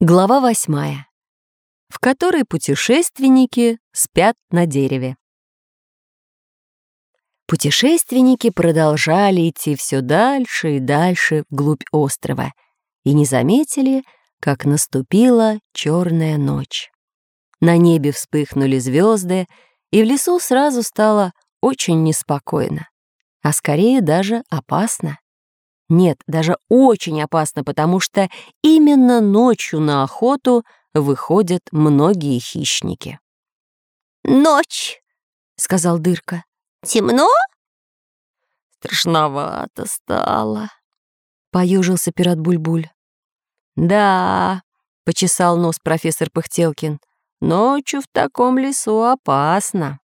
Глава восьмая, в которой путешественники спят на дереве. Путешественники продолжали идти все дальше и дальше вглубь острова и не заметили, как наступила черная ночь. На небе вспыхнули звезды, и в лесу сразу стало очень неспокойно, а скорее даже опасно. Нет, даже очень опасно, потому что именно ночью на охоту выходят многие хищники. «Ночь!» — сказал Дырка. «Темно?» «Страшновато стало», — поюжился пират Бульбуль. «Да», — почесал нос профессор Пыхтелкин, «ночью в таком лесу опасно».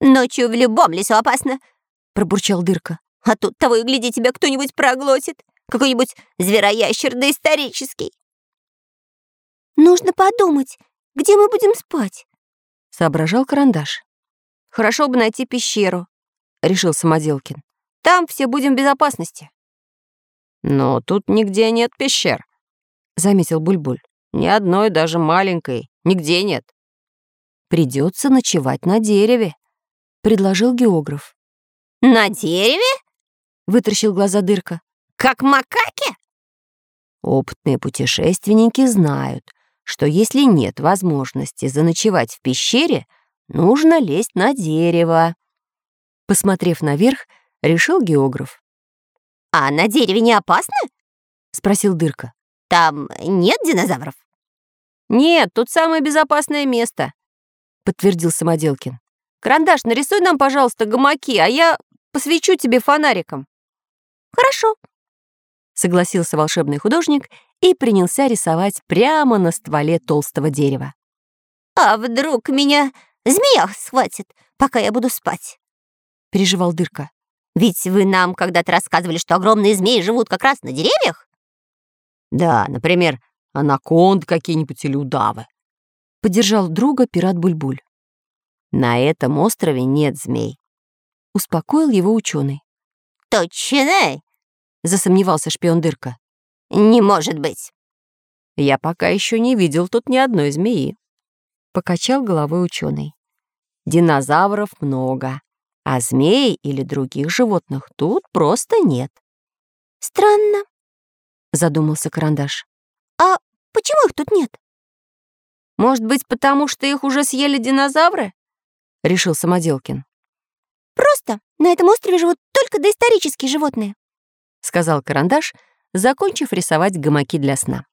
«Ночью в любом лесу опасно», — пробурчал Дырка. А тут того и гляди, тебя кто-нибудь проглотит. Какой-нибудь звероящер доисторический. Нужно подумать, где мы будем спать, — соображал карандаш. Хорошо бы найти пещеру, — решил Самоделкин. Там все будем в безопасности. Но тут нигде нет пещер, — заметил Бульбуль. Ни одной, даже маленькой, нигде нет. Придется ночевать на дереве, — предложил географ. На дереве? Вытаращил глаза дырка. «Как макаки?» Опытные путешественники знают, что если нет возможности заночевать в пещере, нужно лезть на дерево. Посмотрев наверх, решил географ. «А на дереве не опасно?» — спросил Дырка. «Там нет динозавров?» «Нет, тут самое безопасное место», — подтвердил Самоделкин. «Карандаш, нарисуй нам, пожалуйста, гамаки, а я посвечу тебе фонариком». «Хорошо», — согласился волшебный художник и принялся рисовать прямо на стволе толстого дерева. «А вдруг меня змея схватит, пока я буду спать?» — переживал Дырка. «Ведь вы нам когда-то рассказывали, что огромные змеи живут как раз на деревьях?» «Да, например, анаконд какие-нибудь или удавы», — поддержал друга пират Бульбуль. «На этом острове нет змей», — успокоил его ученый. «Точно?» — засомневался шпион Дырка. «Не может быть!» «Я пока еще не видел тут ни одной змеи», — покачал головой ученый. «Динозавров много, а змей или других животных тут просто нет». «Странно», — задумался Карандаш. «А почему их тут нет?» «Может быть, потому что их уже съели динозавры?» — решил Самоделкин. Просто на этом острове живут только доисторические животные», — сказал Карандаш, закончив рисовать гамаки для сна.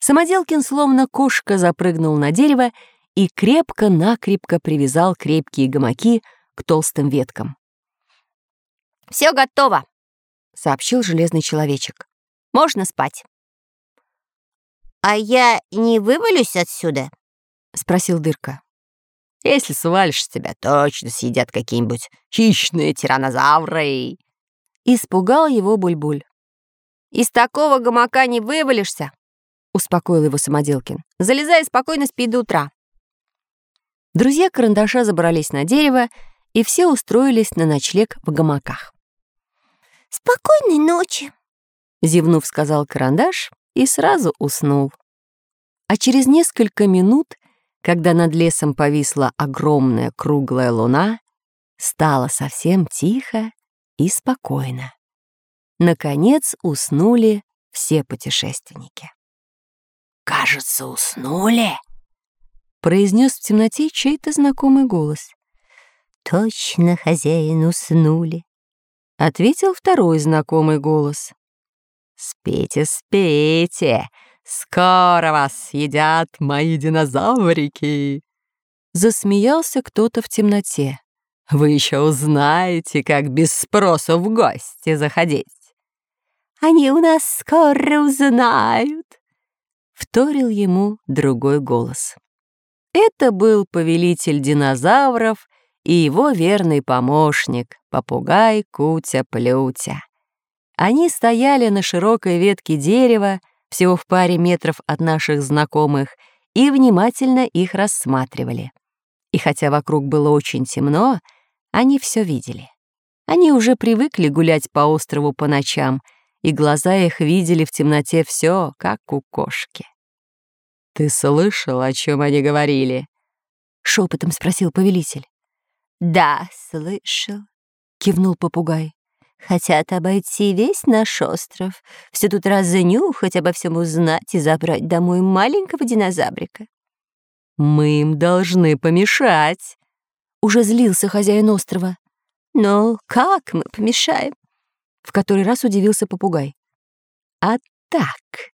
Самоделкин, словно кошка, запрыгнул на дерево и крепко-накрепко привязал крепкие гамаки к толстым веткам. «Все готово», — сообщил железный человечек. «Можно спать». «А я не вывалюсь отсюда?» — спросил Дырка. Если свалишь, тебя точно съедят какие-нибудь хищные тиранозавры. Испугал его Бульбуль. Из такого гамака не вывалишься, успокоил его Самоделкин. Залезай спокойно спи до утра. Друзья карандаша забрались на дерево, и все устроились на ночлег в гамаках. «Спокойной ночи», — зевнув, сказал карандаш и сразу уснул. А через несколько минут когда над лесом повисла огромная круглая луна, стало совсем тихо и спокойно. Наконец уснули все путешественники. «Кажется, уснули», — произнес в темноте чей-то знакомый голос. «Точно, хозяин, уснули», — ответил второй знакомый голос. «Спите, спите!» «Скоро вас съедят мои динозаврики!» Засмеялся кто-то в темноте. «Вы еще узнаете, как без спроса в гости заходить!» «Они у нас скоро узнают!» Вторил ему другой голос. Это был повелитель динозавров и его верный помощник, попугай Кутя-Плютя. Они стояли на широкой ветке дерева, всего в паре метров от наших знакомых, и внимательно их рассматривали. И хотя вокруг было очень темно, они все видели. Они уже привыкли гулять по острову по ночам, и глаза их видели в темноте все, как у кошки. Ты слышал, о чем они говорили? Шепотом спросил повелитель. Да, слышал, кивнул попугай. Хотят обойти весь наш остров, все тут разнюхать, обо всем узнать и забрать домой маленького динозаврика. Мы им должны помешать. Уже злился хозяин острова. Но как мы помешаем? В который раз удивился попугай. А так.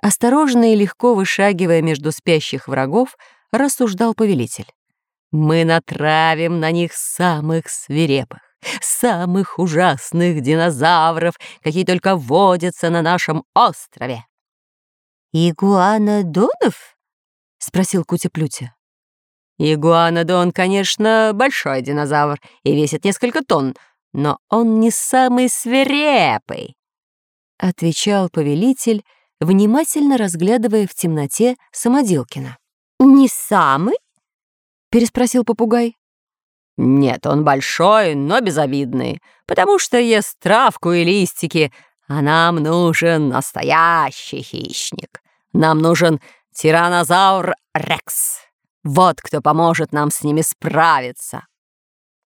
Осторожно и легко вышагивая между спящих врагов, рассуждал повелитель. Мы натравим на них самых свирепых, самых ужасных динозавров, какие только водятся на нашем острове. «Игуанодонов?» — спросил Кутя-Плютя. Игуанодон, конечно, большой динозавр и весит несколько тонн, но он не самый свирепый, — отвечал повелитель, внимательно разглядывая в темноте Самоделкина. «Не самый?» — переспросил попугай. «Нет, он большой, но безобидный, потому что ест травку и листики, а нам нужен настоящий хищник. Нам нужен тиранозавр Рекс. Вот кто поможет нам с ними справиться».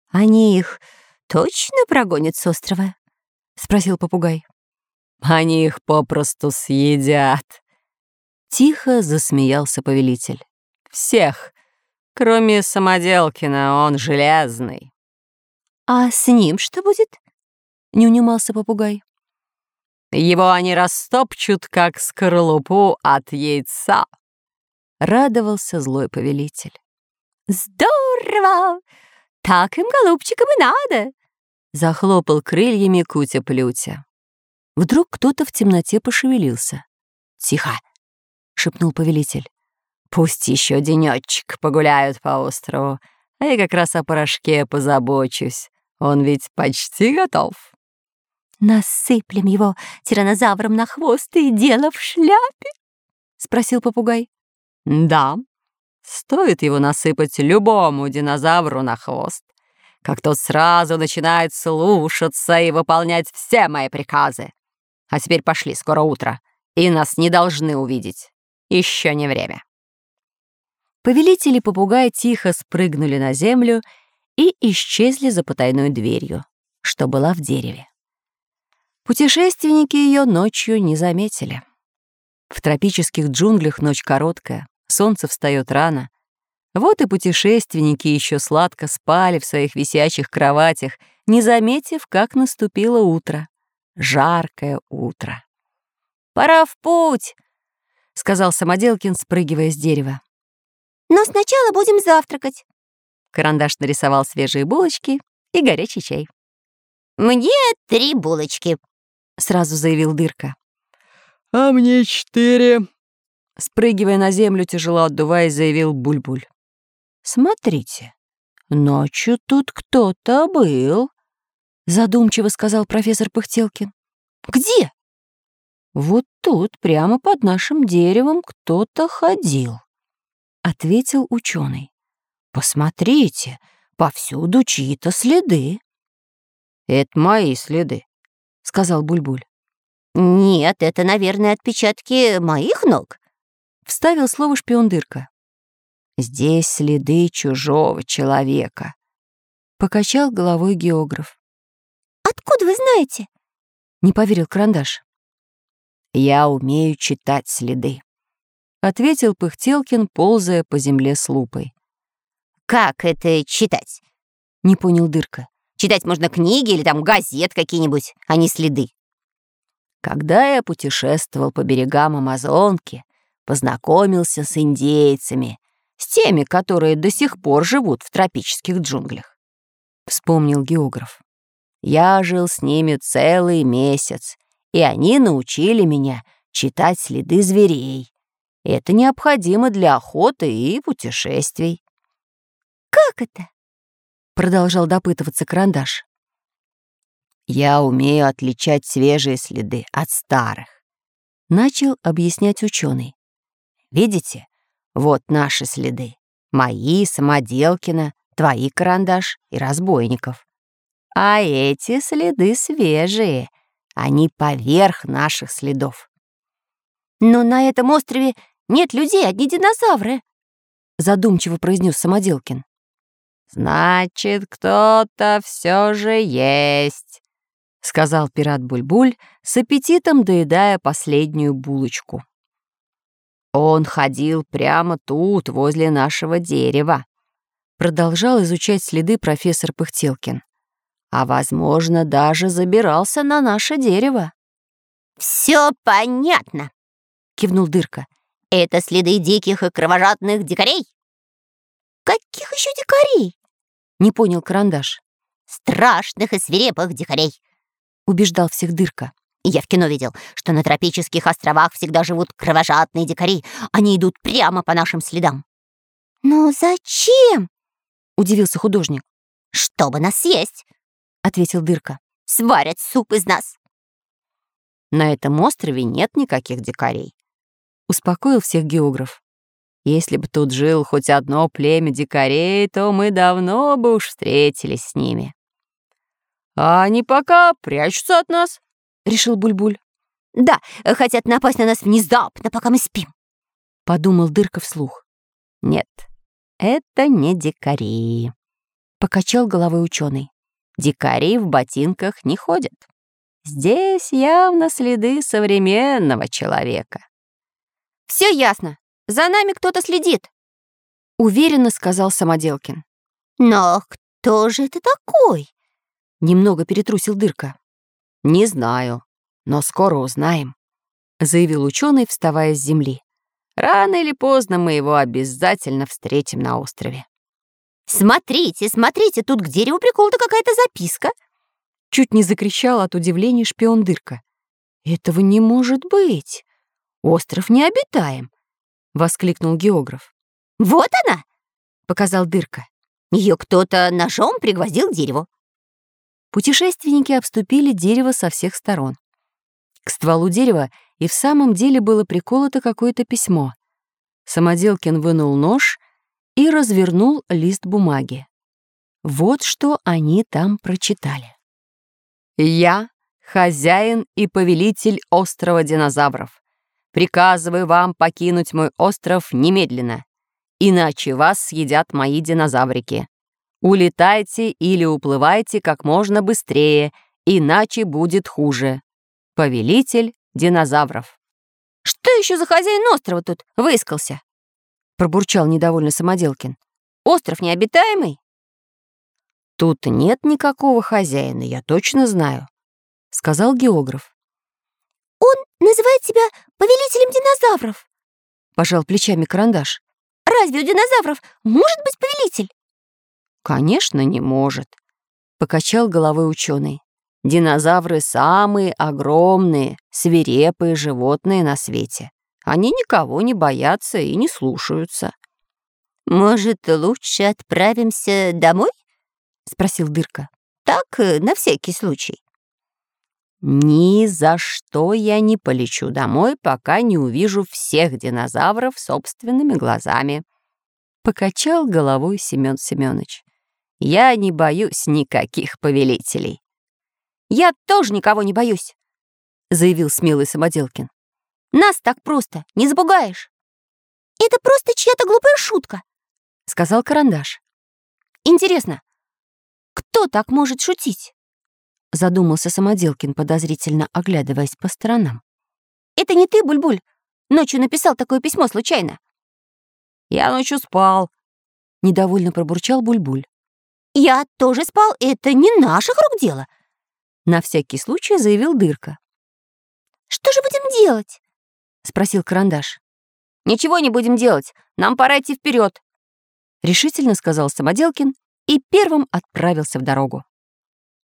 «Они их точно прогонят с острова?» — спросил попугай. «Они их попросту съедят». Тихо засмеялся повелитель. «Всех, кроме Самоделкина, он железный». «А с ним что будет?» — не унимался попугай. «Его они растопчут, как скорлупу от яйца», радовался злой повелитель. «Здорово! Так им, голубчикам, и надо!» Захлопал крыльями Кутя-Плютя. Вдруг кто-то в темноте пошевелился. «Тихо!» — шепнул повелитель. «Пусть еще денечек погуляют по острову, а я как раз о порошке позабочусь. Он ведь почти готов». «Насыплем его тиранозавром на хвост и дело в шляпе?» — спросил попугай. Да, стоит его насыпать любому динозавру на хвост, как тот сразу начинает слушаться и выполнять все мои приказы. А теперь пошли, скоро утро, и нас не должны увидеть. Еще не время. Повелители попугая тихо спрыгнули на землю и исчезли за потайной дверью, что была в дереве. Путешественники ее ночью не заметили. В тропических джунглях ночь короткая, солнце встает рано. Вот и путешественники еще сладко спали в своих висячих кроватях, не заметив, как наступило утро. Жаркое утро. «Пора в путь!» — сказал Самоделкин, спрыгивая с дерева. «Но сначала будем завтракать». Карандаш нарисовал свежие булочки и горячий чай. «Мне три булочки», — сразу заявил Дырка. «А мне четыре», Спрыгивая на землю, тяжело отдуваясь, заявил Бульбуль. «Смотрите, ночью тут кто-то был», — задумчиво сказал профессор Пыхтелкин. «Где?» «Вот тут, прямо под нашим деревом, кто-то ходил», — ответил ученый. «Посмотрите, повсюду чьи-то следы». «Это мои следы», — сказал Бульбуль. «Нет, это, наверное, отпечатки моих ног», Вставил слово шпион Дырка. «Здесь следы чужого человека», — покачал головой географ. «Откуда вы знаете?» — не поверил Карандаш. «Я умею читать следы», — ответил Пыхтелкин, ползая по земле с лупой. «Как это читать?» — не понял Дырка. «Читать можно книги или там газет какие-нибудь, а не следы». Когда я путешествовал по берегам Амазонки, познакомился с индейцами, с теми, которые до сих пор живут в тропических джунглях. Вспомнил географ. Я жил с ними целый месяц, и они научили меня читать следы зверей. Это необходимо для охоты и путешествий. «Как это?» — продолжал допытываться карандаш. «Я умею отличать свежие следы от старых», — начал объяснять ученый. Видите? Вот наши следы. Мои, Самоделкина, твои карандаш и разбойников. А эти следы свежие. Они поверх наших следов. Но на этом острове нет людей, одни динозавры», — задумчиво произнес Самоделкин. «Значит, кто-то все же есть», — сказал пират Бульбуль, с аппетитом доедая последнюю булочку. «Он ходил прямо тут, возле нашего дерева», — продолжал изучать следы профессор Пыхтелкин. «А, возможно, даже забирался на наше дерево». «Все понятно», — кивнул Дырка. «Это следы диких и кровожадных дикарей». «Каких еще дикарей?» Не понял карандаш. «Страшных и свирепых дикарей!» Убеждал всех дырка. Я в кино видел, что на тропических островах всегда живут кровожадные дикари. Они идут прямо по нашим следам. «Но зачем?» — удивился художник. «Чтобы нас съесть», — ответил Дырка. «Сварят суп из нас». «На этом острове нет никаких дикарей», — успокоил всех географ. Если бы тут жил хоть одно племя дикарей, то мы давно бы уж встретились с ними. «А они пока прячутся от нас», — решил Бульбуль. «Да, хотят напасть на нас внезапно, пока мы спим», — подумал Дырка вслух. «Нет, это не дикари», — покачал головой ученый. «Дикари в ботинках не ходят. Здесь явно следы современного человека». «Все ясно», за нами кто-то следит», — уверенно сказал Самоделкин. «Но кто же это такой?» Немного перетрусил дырка. «Не знаю, но скоро узнаем», — заявил ученый, вставая с земли. «Рано или поздно мы его обязательно встретим на острове». «Смотрите, смотрите, тут к дереву приколота какая-то записка!» Чуть не закричал от удивления шпион Дырка. «Этого не может быть! Остров необитаем. — воскликнул географ. «Вот она!» — показал дырка. Ее кто-то ножом пригвоздил к дереву. Путешественники обступили дерево со всех сторон. К стволу дерева и в самом деле было приколото какое-то письмо. Самоделкин вынул нож и развернул лист бумаги. Вот что они там прочитали. «Я — хозяин и повелитель острова динозавров. Приказываю вам покинуть мой остров немедленно, иначе вас съедят мои динозаврики. Улетайте или уплывайте как можно быстрее, иначе будет хуже. Повелитель динозавров. «Что еще за хозяин острова тут выискался?» пробурчал недовольно Самоделкин. «Остров необитаемый?» «Тут нет никакого хозяина, я точно знаю», — сказал географ. «Он называет себя повелителем динозавров», — пожал плечами карандаш. «Разве у динозавров может быть повелитель?» «Конечно, не может», — покачал головой ученый. «Динозавры — самые огромные, свирепые животные на свете. Они никого не боятся и не слушаются». «Может, лучше отправимся домой?» — спросил Дырка. «Так, э, на всякий случай». Ни за что я не полечу домой, пока не увижу всех динозавров собственными глазами. Покачал головой Семен Семенович. Я не боюсь никаких повелителей. Я тоже никого не боюсь, заявил смелый Самоделкин. Нас так просто не запугаешь. Это просто чья-то глупая шутка, сказал Карандаш. Интересно, кто так может шутить? Задумался Самоделкин, подозрительно оглядываясь по сторонам. «Это не ты, Бульбуль? Ночью написал такое письмо случайно?» «Я ночью спал», — недовольно пробурчал Бульбуль. «Я тоже спал, это не наших рук дело», — на всякий случай заявил Дырка. «Что же будем делать?» — спросил Карандаш. «Ничего не будем делать, нам пора идти вперед, решительно сказал Самоделкин и первым отправился в дорогу.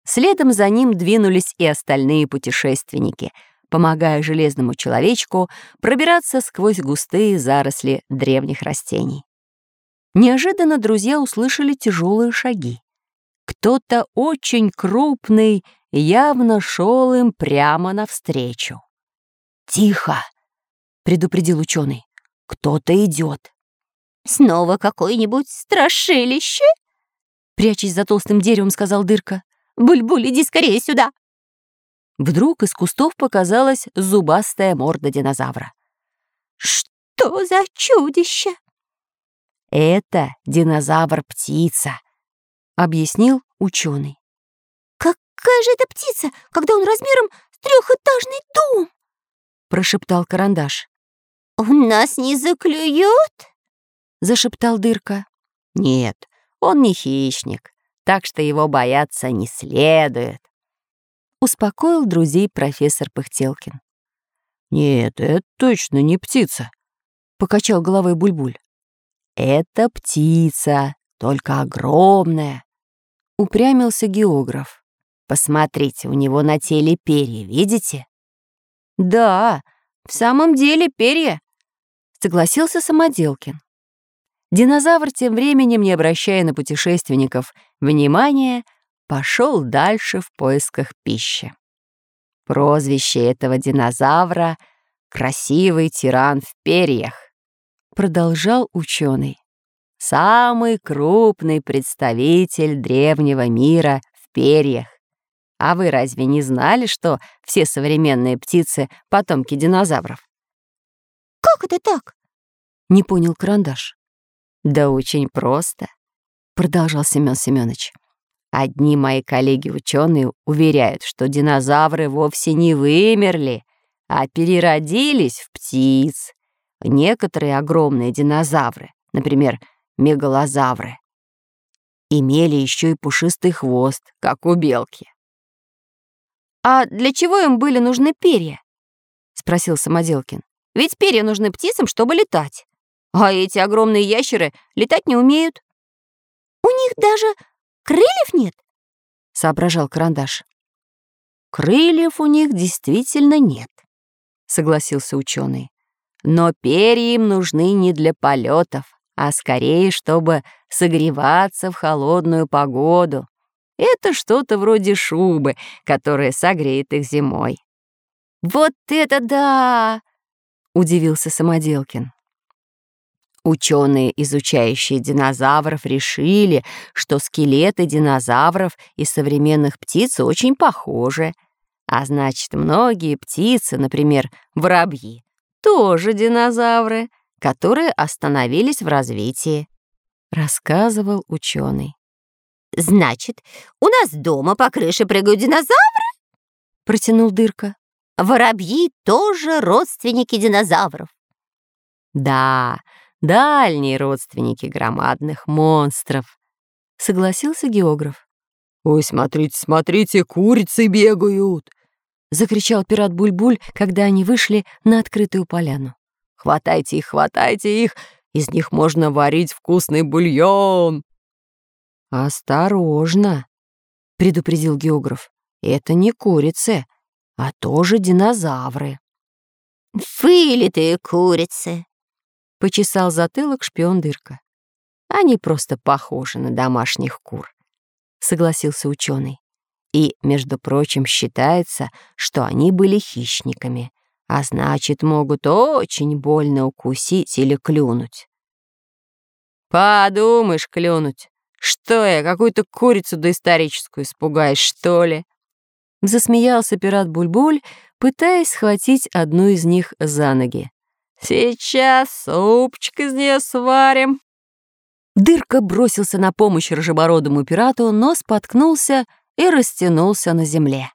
Следом за ним двинулись и остальные путешественники, помогая железному человечку пробираться сквозь густые заросли древних растений. Неожиданно друзья услышали тяжелые шаги. Кто-то очень крупный явно шел им прямо навстречу. «Тихо!» — предупредил ученый. «Кто-то идет. «Снова какое-нибудь страшилище?» Прячась за толстым деревом, сказал Дырка. Буль-буль, иди скорее сюда!» Вдруг из кустов показалась зубастая морда динозавра. «Что за чудище?» «Это динозавр-птица», — объяснил ученый. «Какая же это птица, когда он размером с трехэтажный дом?» — прошептал карандаш. «У нас не заклюют?» — зашептал дырка. «Нет, он не хищник, так что его бояться не следует», — успокоил друзей профессор Пыхтелкин. «Нет, это точно не птица», — покачал головой Бульбуль. «Это птица, только огромная», — упрямился географ. «Посмотрите, у него на теле перья, видите?» «Да, в самом деле перья», — согласился Самоделкин. Динозавр тем временем, не обращая на путешественников внимания, пошел дальше в поисках пищи. Прозвище этого динозавра — «Красивый тиран в перьях», — продолжал ученый. Самый крупный представитель древнего мира в перьях. А вы разве не знали, что все современные птицы — потомки динозавров? «Как это так?» — не понял Карандаш. «Да очень просто», — продолжал Семён Семёныч. «Одни мои коллеги-ученые уверяют, что динозавры вовсе не вымерли, а переродились в птиц. Некоторые огромные динозавры, например, мегалозавры, имели еще и пушистый хвост, как у белки. «А для чего им были нужны перья?» — спросил Самоделкин. «Ведь перья нужны птицам, чтобы летать. А эти огромные ящеры летать не умеют». «У них даже крыльев нет?» — соображал Карандаш. «Крыльев у них действительно нет», — согласился ученый. «Но перья им нужны не для полетов, а скорее, чтобы согреваться в холодную погоду. Это что-то вроде шубы, которая согреет их зимой. «Вот это да!» — удивился Самоделкин. Ученые, изучающие динозавров, решили, что скелеты динозавров и современных птиц очень похожи. А значит, многие птицы, например, воробьи, тоже динозавры, которые остановились в развитии, рассказывал ученый. «Значит, у нас дома по крыше прыгают динозавры?» — протянул Дырка. «Воробьи тоже родственники динозавров». «Да, дальние родственники громадных монстров», — согласился географ. «Ой, смотрите, смотрите, курицы бегают!» — закричал пират Бульбуль, когда они вышли на открытую поляну. «Хватайте их, хватайте их! Из них можно варить вкусный бульон!» «Осторожно!» — предупредил географ. «Это не курицы, а тоже динозавры». «Вылитые курицы!» — почесал затылок шпион Дырка. «Они просто похожи на домашних кур», — согласился ученый. «И, между прочим, считается, что они были хищниками, а значит, могут очень больно укусить или клюнуть». «Подумаешь, клюнуть!» «Что я, какую-то курицу доисторическую испугаешь, что ли?» Засмеялся пират Бульбуль, пытаясь схватить одну из них за ноги. «Сейчас супчик из нее сварим». Дырка бросился на помощь рыжебородому пирату, но споткнулся и растянулся на земле.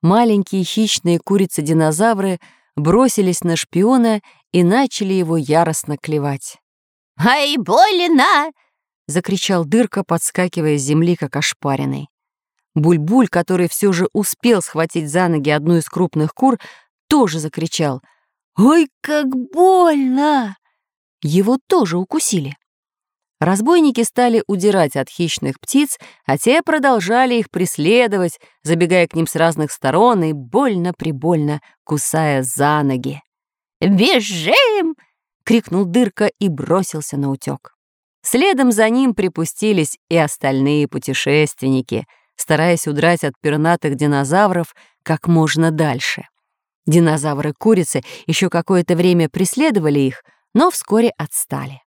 Маленькие хищные курицы-динозавры бросились на шпиона и начали его яростно клевать. «Ай, больно!» — закричал Дырка, подскакивая с земли, как ошпаренный. Буль-буль, который все же успел схватить за ноги одну из крупных кур, тоже закричал. «Ой, как больно!» Его тоже укусили. Разбойники стали удирать от хищных птиц, а те продолжали их преследовать, забегая к ним с разных сторон и больно-прибольно кусая за ноги. «Бежим!» — крикнул Дырка и бросился на утек. Следом за ним припустились и остальные путешественники, стараясь удрать от пернатых динозавров как можно дальше. Динозавры-курицы еще какое-то время преследовали их, но вскоре отстали.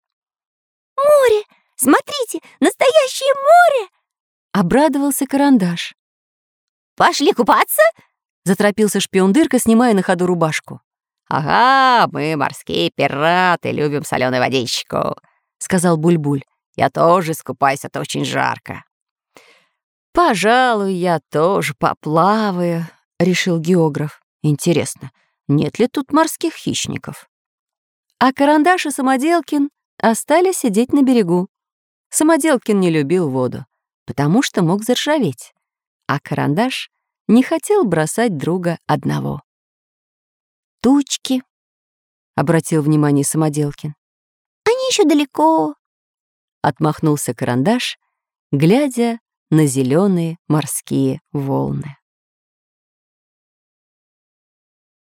«Море! Смотрите, настоящее море!» — обрадовался карандаш. «Пошли купаться?» — заторопился шпион Дырка, снимая на ходу рубашку. Ага, мы морские пираты, любим соленую водичку, сказал Бульбуль. Я тоже искупаюсь, это очень жарко. Пожалуй, я тоже поплаваю, решил географ. Интересно, нет ли тут морских хищников? А Карандаш и Самоделкин остались сидеть на берегу. Самоделкин не любил воду, потому что мог заржаветь, а Карандаш не хотел бросать друга одного. «Тучки», — обратил внимание Самоделкин. «Они еще далеко», — отмахнулся Карандаш, глядя на зеленые морские волны.